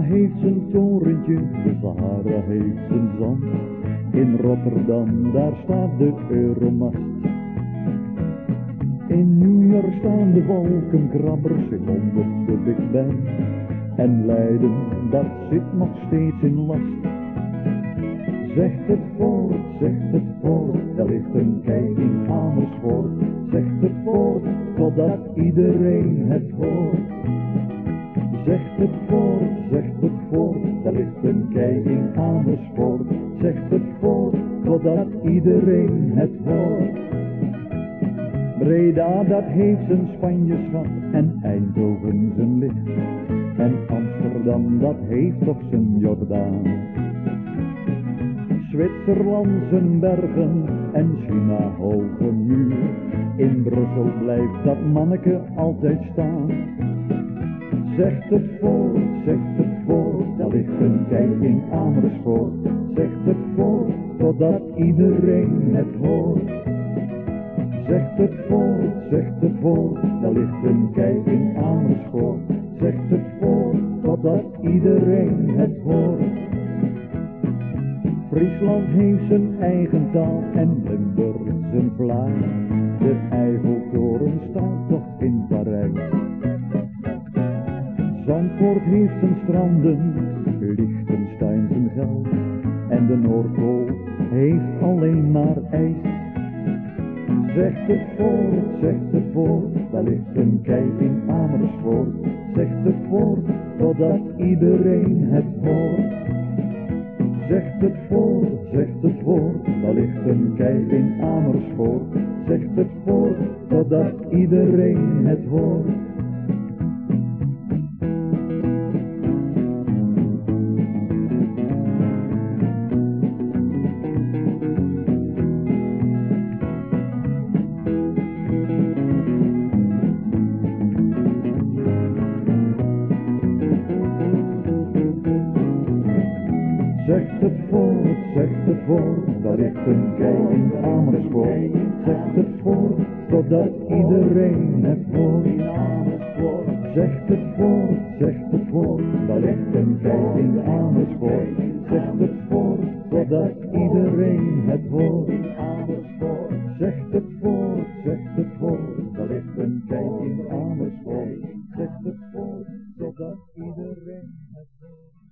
Heeft zijn torentje, de Sahara heeft zijn zand. In Rotterdam, daar staat de Euromast. In New York staan de wolkenkrabbers, in Londen de Big Ben. En Leiden, dat zit nog steeds in last. Zegt het voort, zegt het voort, daar ligt een kijk in Amersfoort. Zegt het voort, totdat iedereen het hoort. Zegt het voort, zegt het voort, daar ligt een kei in Amersfoort. Zegt het voort, totdat iedereen het hoort. Breda dat heeft zijn Spanje-schat en Eindhoven zijn licht. En Amsterdam dat heeft toch zijn Jordaan. Zwitserland zijn bergen en China hoge muur. In Brussel blijft dat manneke altijd staan. Zegt het voort, zegt het voort, daar ligt een kei in Amersfoort. Zegt het voort, totdat iedereen het hoort. Zegt het voort, zegt het voort, daar ligt een kei in Amersfoort. Zegt het voort, totdat iedereen het hoort. Friesland heeft zijn eigen taal en Limburg zijn vlaag. De Eiffeltoren staat toch in Zandvoort heeft zijn stranden, Liechtenstein zijn geld. En de Noordpool heeft alleen maar ijs. Zegt het voort, zegt het voort, daar ligt een kei in Amersfoort. Zegt het voort, totdat iedereen het hoort. Zegt het voort, zegt het voort, daar ligt een kei in Amersfoort. Zegt het voort, totdat iedereen het hoort. Zegt het voort, zegt het voort, daar ligt een kei in Amersfoort. Zegt het voort, totdat iedereen het hoort. Zegt het voort, zegt het voort, daar ligt een kei in Amersfoort. Zegt het voort, totdat iedereen het hoort. Zegt het voort, zegt het voort, daar ligt een kei in Amersfoort. Zegt het voort, totdat iedereen het hoort.